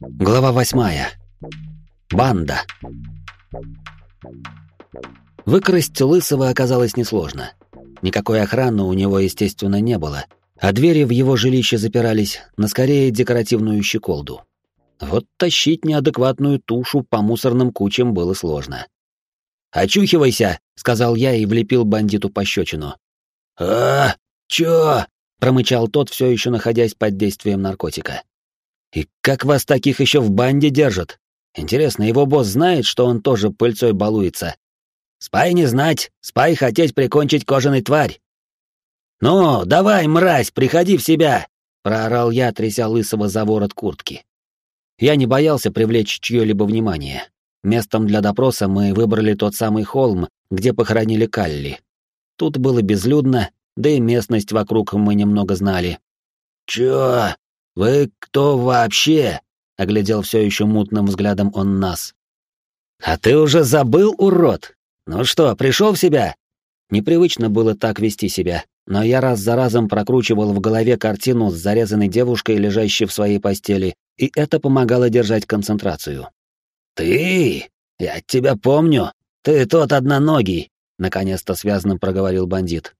Глава восьмая. Банда. Выкрасть Лысого оказалось несложно. Никакой охраны у него, естественно, не было, а двери в его жилище запирались на скорее декоративную щеколду. Вот тащить неадекватную тушу по мусорным кучам было сложно. «Очухивайся!» — сказал я и влепил бандиту пощечину. «А, чё?» — промычал тот, все еще находясь под действием наркотика. «И как вас таких еще в банде держат? Интересно, его босс знает, что он тоже пыльцой балуется?» «Спай не знать, спай хотеть прикончить кожаный тварь!» «Ну, давай, мразь, приходи в себя!» — проорал я, тряся лысого за ворот куртки. Я не боялся привлечь чье-либо внимание. Местом для допроса мы выбрали тот самый холм, где похоронили Калли. Тут было безлюдно, да и местность вокруг мы немного знали. «Чё? Вы кто вообще?» — оглядел все еще мутным взглядом он нас. «А ты уже забыл, урод? Ну что, пришел в себя?» Непривычно было так вести себя, но я раз за разом прокручивал в голове картину с зарезанной девушкой, лежащей в своей постели, и это помогало держать концентрацию. «Ты? Я тебя помню. Ты тот одноногий», — наконец-то связанно проговорил бандит.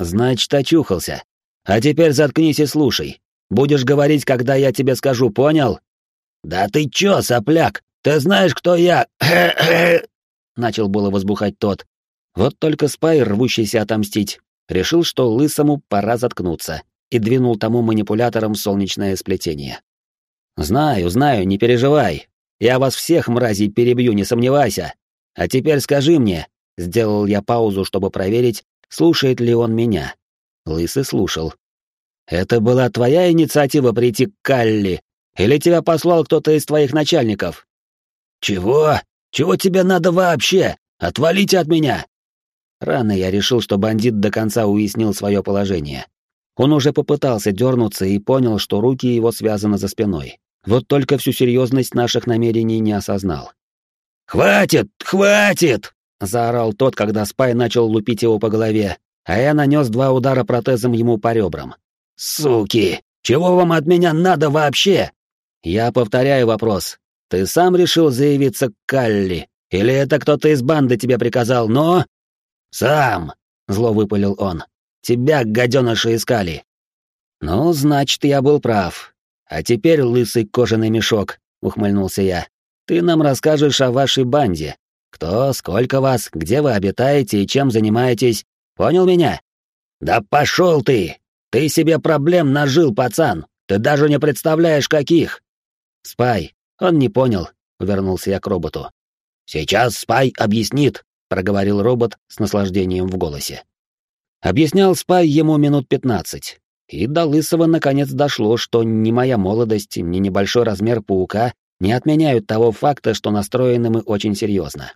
«Значит, очухался. А теперь заткнись и слушай. Будешь говорить, когда я тебе скажу, понял?» «Да ты чё, сопляк? Ты знаешь, кто я?» Начал было возбухать тот. Вот только Спайр, рвущийся отомстить, решил, что лысому пора заткнуться, и двинул тому манипулятором солнечное сплетение. «Знаю, знаю, не переживай. Я вас всех, мразей, перебью, не сомневайся. А теперь скажи мне...» Сделал я паузу, чтобы проверить, слушает ли он меня. Лысый слушал. «Это была твоя инициатива прийти к Калли? Или тебя послал кто-то из твоих начальников?» «Чего? Чего тебе надо вообще? Отвалите от меня!» Рано я решил, что бандит до конца уяснил свое положение. Он уже попытался дернуться и понял, что руки его связаны за спиной. Вот только всю серьезность наших намерений не осознал. «Хватит! Хватит!» — заорал тот, когда Спай начал лупить его по голове, а я нанес два удара протезом ему по ребрам. «Суки! Чего вам от меня надо вообще?» Я повторяю вопрос. Ты сам решил заявиться к Калли? Или это кто-то из банды тебе приказал, но...» «Сам!» — зло выпалил он. Тебя, гаденыша, искали. Ну, значит, я был прав. А теперь, лысый кожаный мешок, ухмыльнулся я. Ты нам расскажешь о вашей банде. Кто, сколько вас, где вы обитаете и чем занимаетесь. Понял меня? Да пошел ты! Ты себе проблем нажил, пацан. Ты даже не представляешь, каких. Спай, он не понял, увернулся я к роботу. Сейчас Спай объяснит, проговорил робот с наслаждением в голосе. Объяснял Спай ему минут пятнадцать. И до Лысого наконец дошло, что ни моя молодость, ни небольшой размер паука не отменяют того факта, что настроены мы очень серьезно.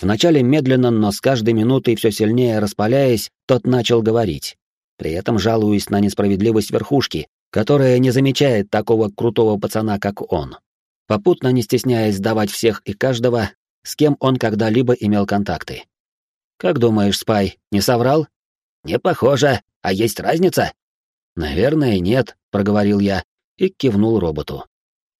Вначале медленно, но с каждой минутой все сильнее распаляясь, тот начал говорить, при этом жалуясь на несправедливость верхушки, которая не замечает такого крутого пацана, как он, попутно не стесняясь сдавать всех и каждого, с кем он когда-либо имел контакты. «Как думаешь, Спай, не соврал?» «Не похоже. А есть разница?» «Наверное, нет», — проговорил я и кивнул роботу.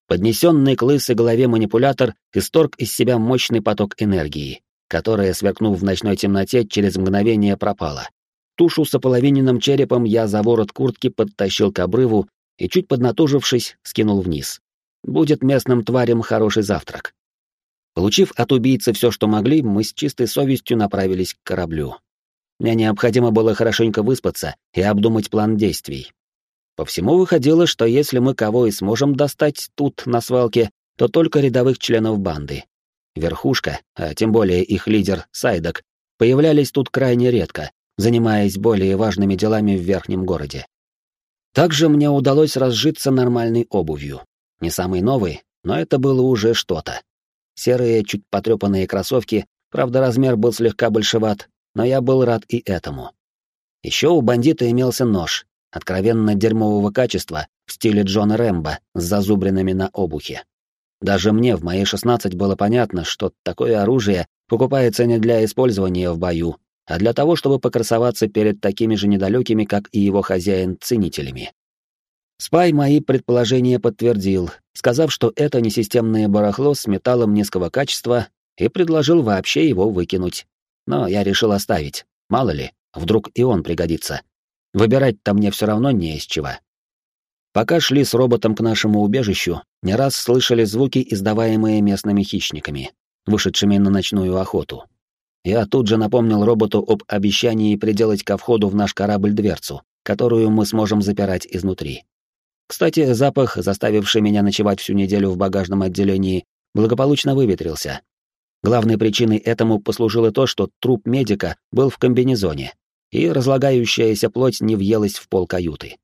Поднесенный к лысой голове манипулятор исторг из себя мощный поток энергии, которая, сверкнув в ночной темноте, через мгновение пропала. Тушу с ополовиненным черепом я за ворот куртки подтащил к обрыву и, чуть поднатужившись, скинул вниз. Будет местным тварям хороший завтрак. Получив от убийцы все, что могли, мы с чистой совестью направились к кораблю. Мне необходимо было хорошенько выспаться и обдумать план действий. По всему выходило, что если мы кого и сможем достать тут, на свалке, то только рядовых членов банды. Верхушка, а тем более их лидер, Сайдок, появлялись тут крайне редко, занимаясь более важными делами в верхнем городе. Также мне удалось разжиться нормальной обувью. Не самой новой, но это было уже что-то. Серые, чуть потрепанные кроссовки, правда размер был слегка большеват, но я был рад и этому. Еще у бандита имелся нож, откровенно дерьмового качества, в стиле Джона Рэмбо, с зазубринами на обухе. Даже мне в мои 16 было понятно, что такое оружие покупается не для использования в бою, а для того, чтобы покрасоваться перед такими же недалекими, как и его хозяин, ценителями. Спай мои предположения подтвердил, сказав, что это несистемное барахло с металлом низкого качества, и предложил вообще его выкинуть. Но я решил оставить, мало ли, вдруг и он пригодится. Выбирать-то мне все равно не из чего. Пока шли с роботом к нашему убежищу, не раз слышали звуки, издаваемые местными хищниками, вышедшими на ночную охоту. Я тут же напомнил роботу об обещании приделать ко входу в наш корабль дверцу, которую мы сможем запирать изнутри. Кстати, запах, заставивший меня ночевать всю неделю в багажном отделении, благополучно выветрился. Главной причиной этому послужило то, что труп медика был в комбинезоне, и разлагающаяся плоть не въелась в пол каюты.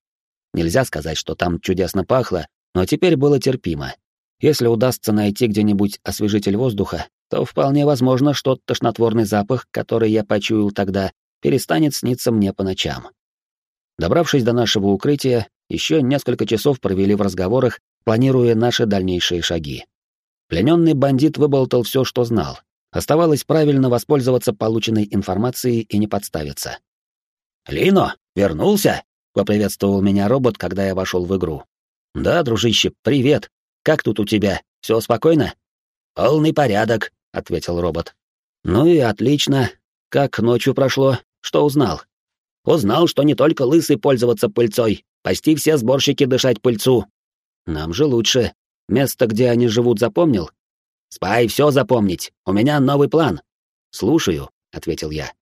Нельзя сказать, что там чудесно пахло, но теперь было терпимо. Если удастся найти где-нибудь освежитель воздуха, то вполне возможно, что тошнотворный запах, который я почуял тогда, перестанет сниться мне по ночам. Добравшись до нашего укрытия, еще несколько часов провели в разговорах, планируя наши дальнейшие шаги. Плененный бандит выболтал все, что знал. Оставалось правильно воспользоваться полученной информацией и не подставиться. «Лино, вернулся?» — поприветствовал меня робот, когда я вошел в игру. «Да, дружище, привет. Как тут у тебя? Все спокойно?» «Полный порядок», — ответил робот. «Ну и отлично. Как ночью прошло? Что узнал?» «Узнал, что не только лысый пользоваться пыльцой, Почти все сборщики дышать пыльцу. Нам же лучше. Место, где они живут, запомнил? Спай все запомнить. У меня новый план. Слушаю, ответил я.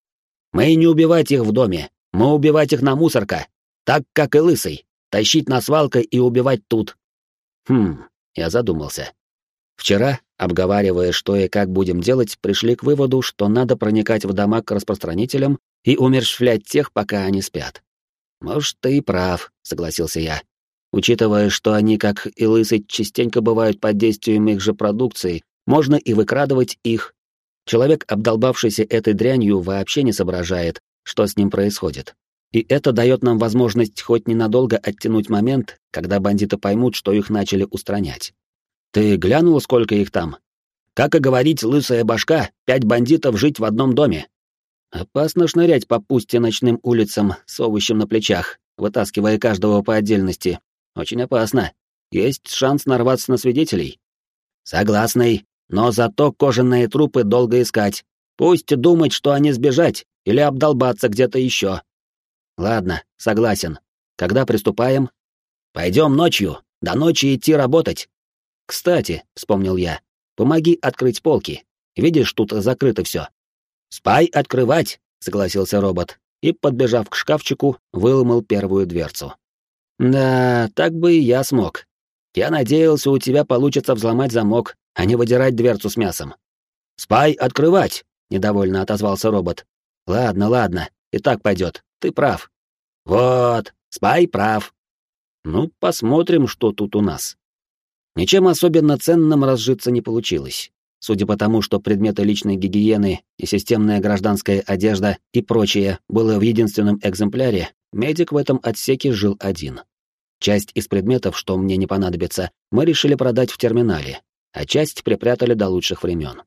Мы не убивать их в доме. Мы убивать их на мусорка. Так, как и лысый. Тащить на свалкой и убивать тут. Хм, я задумался. Вчера, обговаривая, что и как будем делать, пришли к выводу, что надо проникать в дома к распространителям и умерщвлять тех, пока они спят. «Может, ты и прав», — согласился я. «Учитывая, что они, как и лысый, частенько бывают под действием их же продукции, можно и выкрадывать их. Человек, обдолбавшийся этой дрянью, вообще не соображает, что с ним происходит. И это дает нам возможность хоть ненадолго оттянуть момент, когда бандиты поймут, что их начали устранять. Ты глянул, сколько их там? Как и говорить, лысая башка, пять бандитов жить в одном доме. Опасно шнырять по пусте ночным улицам с овощем на плечах, вытаскивая каждого по отдельности. Очень опасно. Есть шанс нарваться на свидетелей. Согласный, но зато кожаные трупы долго искать. Пусть думать, что они сбежать или обдолбаться где-то еще. Ладно, согласен. Когда приступаем? Пойдем ночью. До ночи идти работать. Кстати, вспомнил я, помоги открыть полки. Видишь, тут закрыто все. «Спай открывать!» — согласился робот и, подбежав к шкафчику, выломал первую дверцу. «Да, так бы и я смог. Я надеялся, у тебя получится взломать замок, а не выдирать дверцу с мясом». «Спай открывать!» — недовольно отозвался робот. «Ладно, ладно, и так пойдет, ты прав». «Вот, Спай прав». «Ну, посмотрим, что тут у нас». Ничем особенно ценным разжиться не получилось. Судя по тому, что предметы личной гигиены и системная гражданская одежда и прочее было в единственном экземпляре, медик в этом отсеке жил один. Часть из предметов, что мне не понадобится, мы решили продать в терминале, а часть припрятали до лучших времен.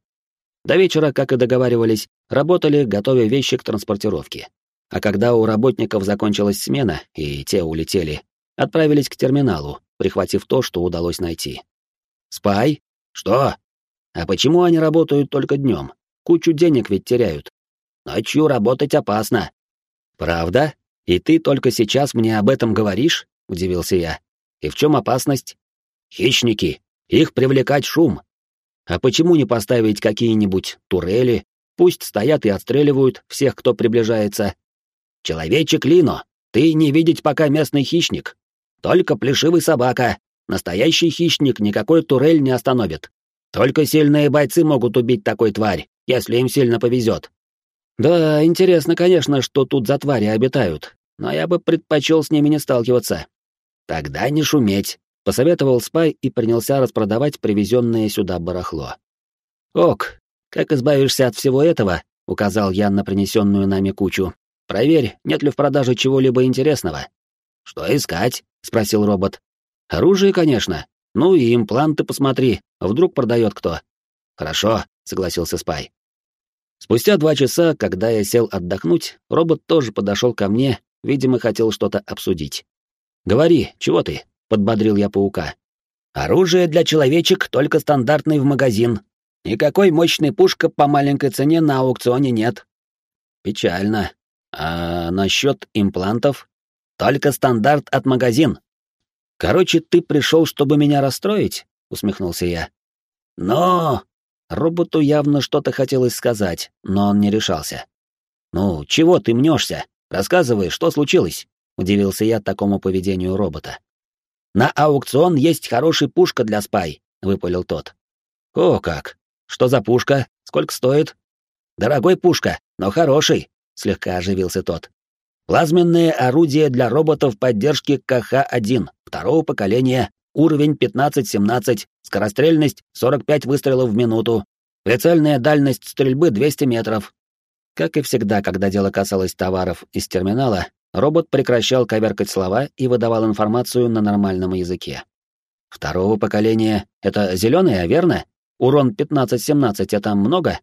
До вечера, как и договаривались, работали, готовя вещи к транспортировке. А когда у работников закончилась смена, и те улетели, отправились к терминалу, прихватив то, что удалось найти. «Спай?» «Что?» А почему они работают только днем? Кучу денег ведь теряют. Ночью работать опасно. Правда? И ты только сейчас мне об этом говоришь? Удивился я. И в чем опасность? Хищники. Их привлекать шум. А почему не поставить какие-нибудь турели? Пусть стоят и отстреливают всех, кто приближается. Человечек Лино, ты не видеть пока местный хищник. Только плешивый собака. Настоящий хищник никакой турель не остановит. Только сильные бойцы могут убить такой тварь, если им сильно повезет. Да, интересно, конечно, что тут за твари обитают, но я бы предпочел с ними не сталкиваться. Тогда не шуметь, посоветовал Спай и принялся распродавать привезенное сюда барахло. Ок, как избавишься от всего этого, указал я на принесенную нами кучу. Проверь, нет ли в продаже чего-либо интересного. Что искать? спросил робот. Оружие, конечно. Ну и импланты посмотри, вдруг продает кто. Хорошо, согласился Спай. Спустя два часа, когда я сел отдохнуть, робот тоже подошел ко мне, видимо, хотел что-то обсудить. Говори, чего ты? Подбодрил я паука. Оружие для человечек только стандартный в магазин. Никакой мощной пушка по маленькой цене на аукционе нет. Печально. А насчет имплантов? Только стандарт от магазин. Короче, ты пришел, чтобы меня расстроить? Усмехнулся я. Но роботу явно что-то хотелось сказать, но он не решался. Ну, чего ты мнешься? Рассказывай, что случилось? Удивился я такому поведению робота. На аукцион есть хорошая пушка для спай, выпалил тот. О, как! Что за пушка? Сколько стоит? Дорогой пушка, но хороший, слегка оживился тот. Плазменные орудия для роботов поддержки КХ-1 второго поколения, уровень 15-17, скорострельность 45 выстрелов в минуту, прицельная дальность стрельбы 200 метров. Как и всегда, когда дело касалось товаров из терминала, робот прекращал коверкать слова и выдавал информацию на нормальном языке. Второго поколения — это зеленая, верно? Урон 15-17 — это много?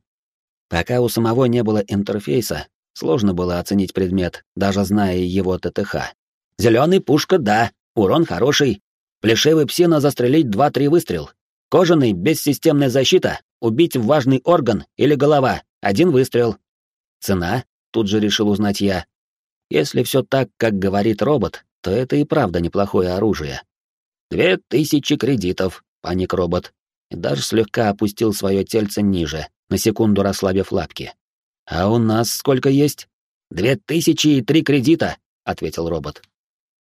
Пока у самого не было интерфейса, сложно было оценить предмет, даже зная его ТТХ. Зеленый пушка — да, урон хороший. Плешивый псина застрелить 2-3 выстрел. Кожаный, без системной защиты, убить важный орган или голова, один выстрел. Цена? Тут же решил узнать я. Если все так, как говорит робот, то это и правда неплохое оружие. Две тысячи кредитов, паник робот. И даже слегка опустил свое тельце ниже, на секунду расслабив лапки. А у нас сколько есть? Две тысячи и три кредита, ответил робот.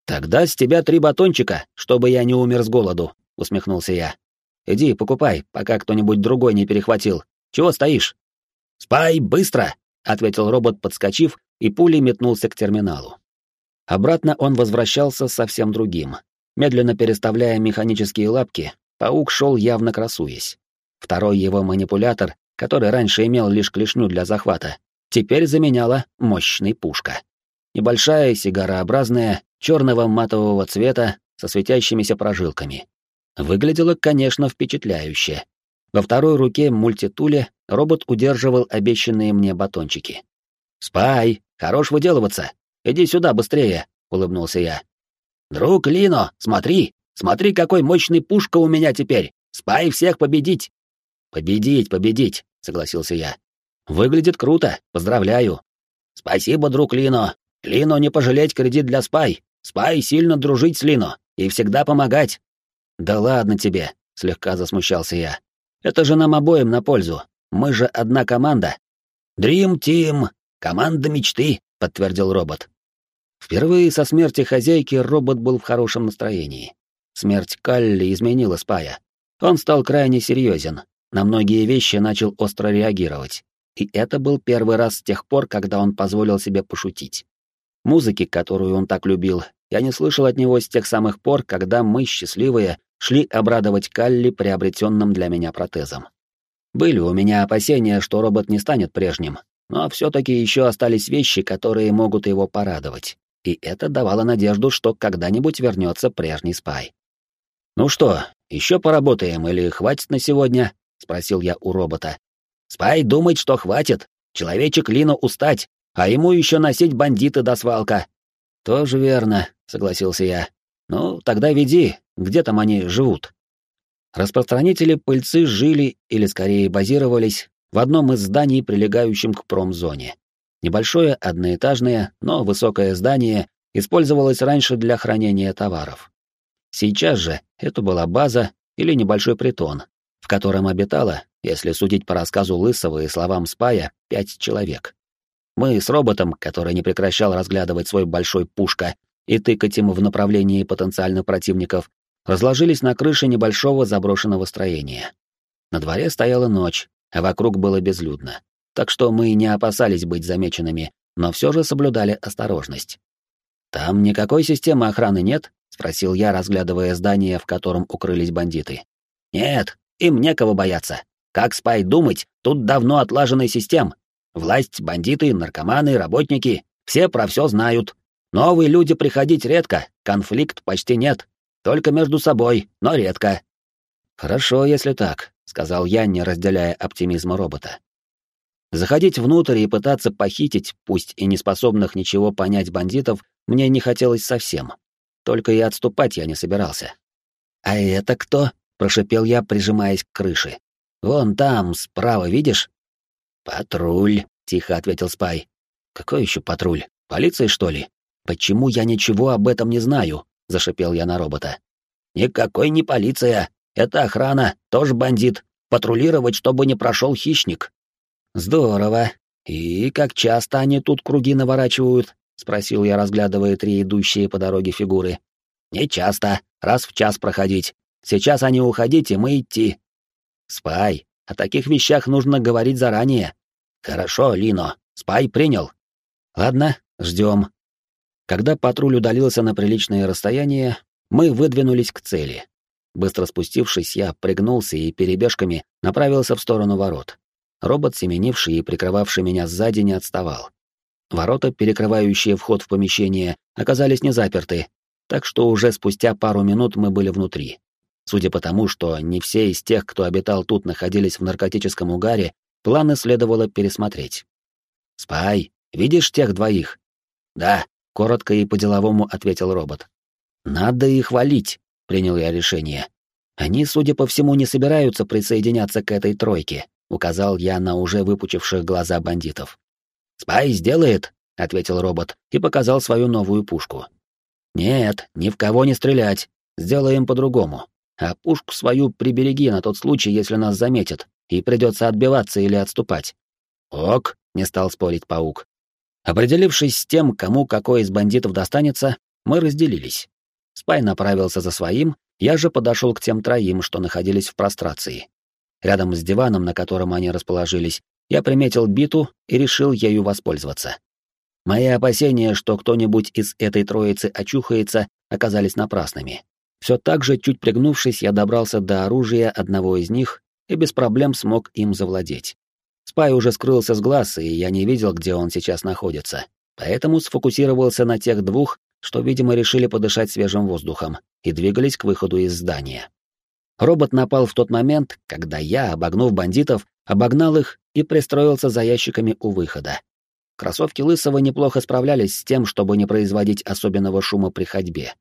Тогда с тебя три батончика, чтобы я не умер с голоду, усмехнулся я. Иди, покупай, пока кто-нибудь другой не перехватил. Чего стоишь? Спай, быстро, ответил робот, подскочив, и пулей метнулся к терминалу. Обратно он возвращался совсем другим. Медленно переставляя механические лапки, паук шел явно красуясь. Второй его манипулятор, который раньше имел лишь клешню для захвата, теперь заменяла мощный пушка. Небольшая, сигарообразная, черного матового цвета, со светящимися прожилками. Выглядело, конечно, впечатляюще. Во второй руке мультитуле робот удерживал обещанные мне батончики. «Спай, хорош выделываться! Иди сюда быстрее!» — улыбнулся я. «Друг Лино, смотри! Смотри, какой мощный пушка у меня теперь! Спай всех победить!» «Победить, победить!» — согласился я. «Выглядит круто, поздравляю!» «Спасибо, друг Лино! Лино не пожалеть кредит для Спай! Спай сильно дружить с Лино и всегда помогать!» «Да ладно тебе!» — слегка засмущался я. «Это же нам обоим на пользу. Мы же одна команда». «Дрим Тим! Команда мечты!» — подтвердил робот. Впервые со смерти хозяйки робот был в хорошем настроении. Смерть Калли изменила Спая. Он стал крайне серьезен, на многие вещи начал остро реагировать. И это был первый раз с тех пор, когда он позволил себе пошутить. Музыки, которую он так любил, я не слышал от него с тех самых пор, когда мы, счастливые, шли обрадовать Калли приобретенным для меня протезом. Были у меня опасения, что робот не станет прежним, но все-таки еще остались вещи, которые могут его порадовать. И это давало надежду, что когда-нибудь вернется прежний спай. «Ну что, еще поработаем или хватит на сегодня?» — спросил я у робота. «Спай думает, что хватит. Человечек Лину устать, а ему еще носить бандиты до свалка». «Тоже верно», — согласился я. «Ну, тогда веди, где там они живут?» Распространители пыльцы жили, или скорее базировались, в одном из зданий, прилегающем к промзоне. Небольшое, одноэтажное, но высокое здание использовалось раньше для хранения товаров. Сейчас же это была база или небольшой притон, в котором обитало, если судить по рассказу Лысого и словам Спая, пять человек. Мы с роботом, который не прекращал разглядывать свой большой пушка и тыкать ему в направлении потенциальных противников, разложились на крыше небольшого заброшенного строения. На дворе стояла ночь, а вокруг было безлюдно, так что мы не опасались быть замеченными, но все же соблюдали осторожность. «Там никакой системы охраны нет?» — спросил я, разглядывая здание, в котором укрылись бандиты. «Нет, им некого бояться. Как спай думать, тут давно отлаженная система. Власть, бандиты, наркоманы, работники — все про все знают. Новые люди приходить редко, конфликт почти нет. Только между собой, но редко. «Хорошо, если так», — сказал я, не разделяя оптимизма робота. Заходить внутрь и пытаться похитить, пусть и не способных ничего понять бандитов, мне не хотелось совсем. только и отступать я не собирался. «А это кто?» — прошипел я, прижимаясь к крыше. «Вон там, справа, видишь?» «Патруль», — тихо ответил Спай. «Какой еще патруль? Полиция, что ли? Почему я ничего об этом не знаю?» — зашипел я на робота. «Никакой не полиция. Это охрана, тоже бандит. Патрулировать, чтобы не прошел хищник». «Здорово. И как часто они тут круги наворачивают?» — спросил я, разглядывая три идущие по дороге фигуры. «Не часто. Раз в час проходить. Сейчас они уходить, и мы идти». «Спай, о таких вещах нужно говорить заранее». «Хорошо, Лино. Спай принял». «Ладно, ждем». Когда патруль удалился на приличное расстояние, мы выдвинулись к цели. Быстро спустившись, я пригнулся и перебежками направился в сторону ворот. Робот, семенивший и прикрывавший меня сзади, не отставал. Ворота, перекрывающие вход в помещение, оказались не заперты, так что уже спустя пару минут мы были внутри. Судя по тому, что не все из тех, кто обитал тут, находились в наркотическом угаре, планы следовало пересмотреть. «Спай, видишь тех двоих?» «Да», — коротко и по-деловому ответил робот. «Надо их валить», — принял я решение. «Они, судя по всему, не собираются присоединяться к этой тройке», — указал я на уже выпучивших глаза бандитов. «Спай сделает», — ответил робот и показал свою новую пушку. «Нет, ни в кого не стрелять. Сделаем по-другому. А пушку свою прибереги на тот случай, если нас заметят, и придется отбиваться или отступать». «Ок», — не стал спорить паук. Определившись с тем, кому какой из бандитов достанется, мы разделились. Спай направился за своим, я же подошел к тем троим, что находились в прострации. Рядом с диваном, на котором они расположились, я приметил биту и решил ею воспользоваться. Мои опасения, что кто-нибудь из этой троицы очухается, оказались напрасными. Все так же, чуть пригнувшись, я добрался до оружия одного из них и без проблем смог им завладеть. Спай уже скрылся с глаз, и я не видел, где он сейчас находится, поэтому сфокусировался на тех двух, что, видимо, решили подышать свежим воздухом и двигались к выходу из здания. Робот напал в тот момент, когда я, обогнув бандитов, обогнал их и пристроился за ящиками у выхода. Кроссовки Лысого неплохо справлялись с тем, чтобы не производить особенного шума при ходьбе.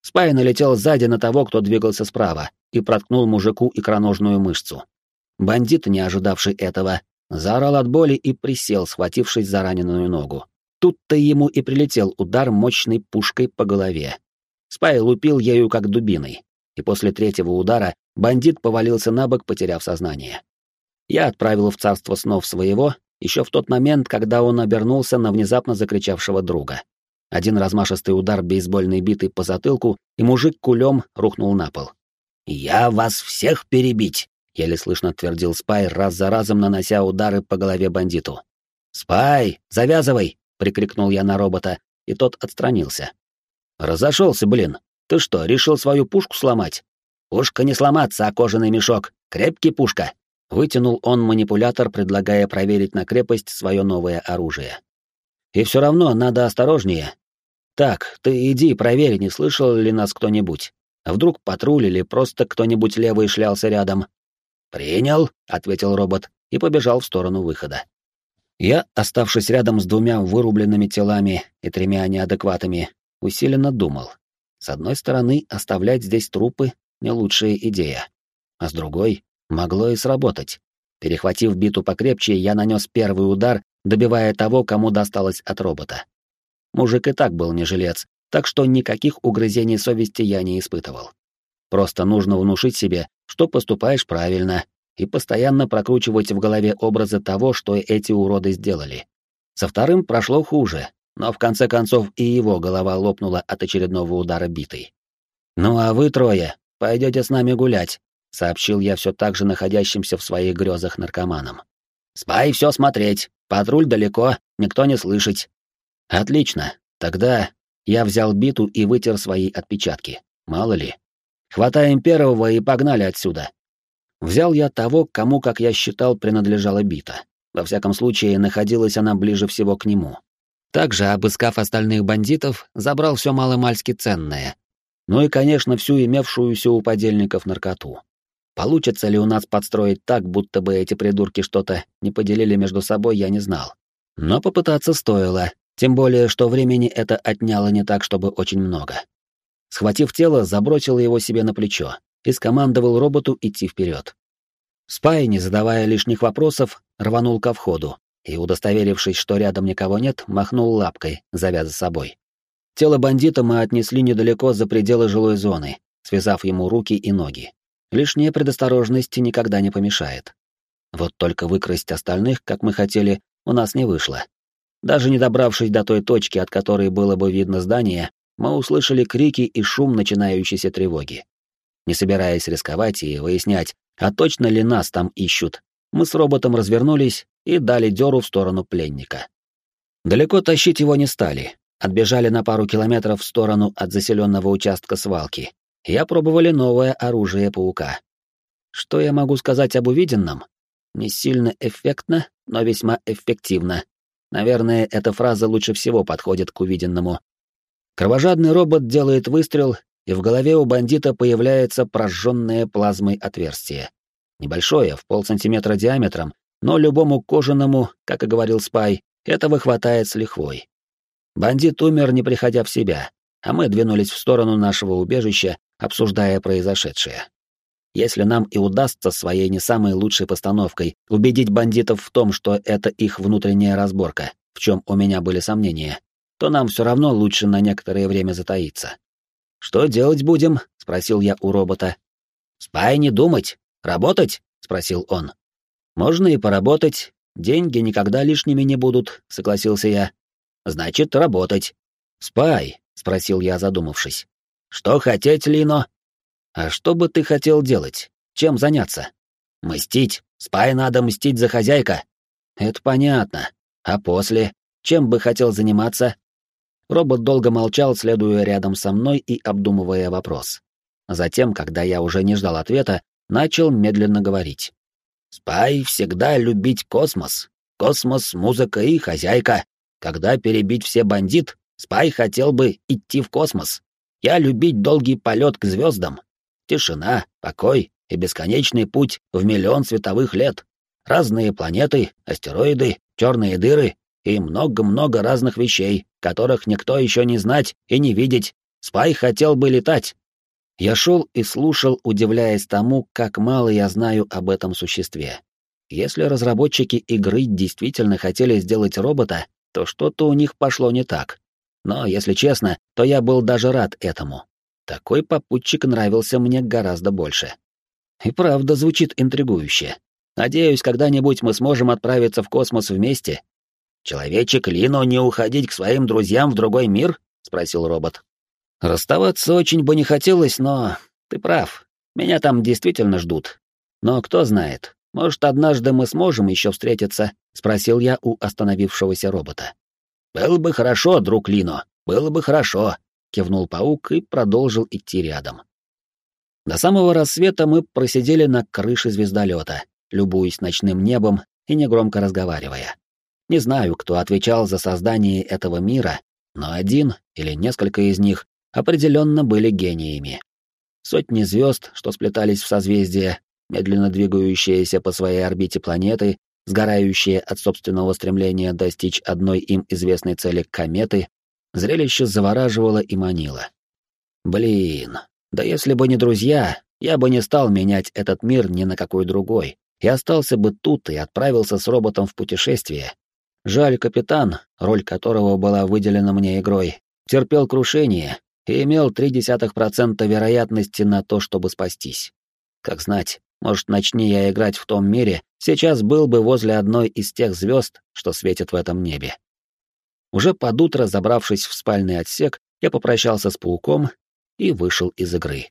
Спай налетел сзади на того, кто двигался справа, и проткнул мужику икроножную мышцу. Бандит, не ожидавший этого, заорал от боли и присел, схватившись за раненую ногу. Тут-то ему и прилетел удар мощной пушкой по голове. Спай лупил ею как дубиной, и после третьего удара бандит повалился на бок, потеряв сознание. Я отправил в царство снов своего еще в тот момент, когда он обернулся на внезапно закричавшего друга. Один размашистый удар бейсбольной битой по затылку, и мужик кулем рухнул на пол. «Я вас всех перебить!» — еле слышно твердил Спай, раз за разом нанося удары по голове бандиту. «Спай, завязывай!» — прикрикнул я на робота, и тот отстранился. «Разошелся, блин! Ты что, решил свою пушку сломать?» «Пушка не сломаться, а кожаный мешок! Крепкий пушка!» Вытянул он манипулятор, предлагая проверить на крепость свое новое оружие. «И все равно надо осторожнее. Так, ты иди проверь, не слышал ли нас кто-нибудь. Вдруг патруль или просто кто-нибудь левый шлялся рядом?» «Принял», — ответил робот и побежал в сторону выхода. Я, оставшись рядом с двумя вырубленными телами и тремя неадекватами, усиленно думал. С одной стороны, оставлять здесь трупы — не лучшая идея. А с другой, Могло и сработать. Перехватив биту покрепче, я нанес первый удар, добивая того, кому досталось от робота. Мужик и так был не жилец, так что никаких угрызений совести я не испытывал. Просто нужно внушить себе, что поступаешь правильно, и постоянно прокручивать в голове образы того, что эти уроды сделали. Со вторым прошло хуже, но в конце концов и его голова лопнула от очередного удара битой. «Ну а вы трое, пойдете с нами гулять, сообщил я все так же находящимся в своих грезах наркоманам. «Спай все смотреть, патруль далеко, никто не слышать». «Отлично, тогда я взял биту и вытер свои отпечатки, мало ли. Хватаем первого и погнали отсюда». Взял я того, кому, как я считал, принадлежала бита. Во всяком случае, находилась она ближе всего к нему. Также, обыскав остальных бандитов, забрал все маломальски ценное. Ну и, конечно, всю имевшуюся у подельников наркоту. Получится ли у нас подстроить так, будто бы эти придурки что-то не поделили между собой, я не знал. Но попытаться стоило, тем более, что времени это отняло не так, чтобы очень много. Схватив тело, забросил его себе на плечо и скомандовал роботу идти вперед. Спай, не задавая лишних вопросов, рванул ко входу и, удостоверившись, что рядом никого нет, махнул лапкой, завя за собой. Тело бандита мы отнесли недалеко за пределы жилой зоны, связав ему руки и ноги. Лишняя предосторожность никогда не помешает. Вот только выкрасть остальных, как мы хотели, у нас не вышло. Даже не добравшись до той точки, от которой было бы видно здание, мы услышали крики и шум начинающейся тревоги. Не собираясь рисковать и выяснять, а точно ли нас там ищут, мы с роботом развернулись и дали дёру в сторону пленника. Далеко тащить его не стали, отбежали на пару километров в сторону от заселенного участка свалки и опробовали новое оружие паука. Что я могу сказать об увиденном? Не сильно эффектно, но весьма эффективно. Наверное, эта фраза лучше всего подходит к увиденному. Кровожадный робот делает выстрел, и в голове у бандита появляется прожженное плазмой отверстие. Небольшое, в полсантиметра диаметром, но любому кожаному, как и говорил Спай, этого хватает с лихвой. Бандит умер, не приходя в себя, а мы двинулись в сторону нашего убежища, обсуждая произошедшее. Если нам и удастся своей не самой лучшей постановкой убедить бандитов в том, что это их внутренняя разборка, в чем у меня были сомнения, то нам все равно лучше на некоторое время затаиться. «Что делать будем?» — спросил я у робота. «Спай не думать. Работать?» — спросил он. «Можно и поработать. Деньги никогда лишними не будут», — согласился я. Значит, работать. Спай, спросил я, задумавшись. Что хотеть, Лино? А что бы ты хотел делать? Чем заняться? Мстить. Спай надо мстить за хозяйка. Это понятно. А после? Чем бы хотел заниматься? Робот долго молчал, следуя рядом со мной и обдумывая вопрос. Затем, когда я уже не ждал ответа, начал медленно говорить. «Спай всегда любить космос. Космос, музыка и хозяйка. Когда перебить все бандит, Спай хотел бы идти в космос. Я любить долгий полет к звездам. Тишина, покой и бесконечный путь в миллион световых лет. Разные планеты, астероиды, черные дыры и много-много разных вещей, которых никто еще не знать и не видеть. Спай хотел бы летать. Я шел и слушал, удивляясь тому, как мало я знаю об этом существе. Если разработчики игры действительно хотели сделать робота, то что-то у них пошло не так. Но, если честно, то я был даже рад этому. Такой попутчик нравился мне гораздо больше. И правда звучит интригующе. Надеюсь, когда-нибудь мы сможем отправиться в космос вместе. Человечек Лино не уходить к своим друзьям в другой мир? спросил робот. Расставаться очень бы не хотелось, но ты прав. Меня там действительно ждут. Но кто знает, может, однажды мы сможем еще встретиться, спросил я у остановившегося робота. Было бы хорошо, друг Лино, было бы хорошо, кивнул паук и продолжил идти рядом. До самого рассвета мы просидели на крыше звездолета, любуясь ночным небом и негромко разговаривая. Не знаю, кто отвечал за создание этого мира, но один или несколько из них определенно были гениями. Сотни звезд, что сплетались в созвездия, медленно двигающиеся по своей орбите планеты, сгорающие от собственного стремления достичь одной им известной цели кометы, зрелище завораживало и манило. Блин, да если бы не друзья, я бы не стал менять этот мир ни на какой другой, и остался бы тут и отправился с роботом в путешествие. Жаль, капитан, роль которого была выделена мне игрой, терпел крушение и имел 0,3% вероятности на то, чтобы спастись. Как знать, может, начни я играть в том мире, сейчас был бы возле одной из тех звезд, что светят в этом небе. Уже под утро, забравшись в спальный отсек, я попрощался с пауком и вышел из игры.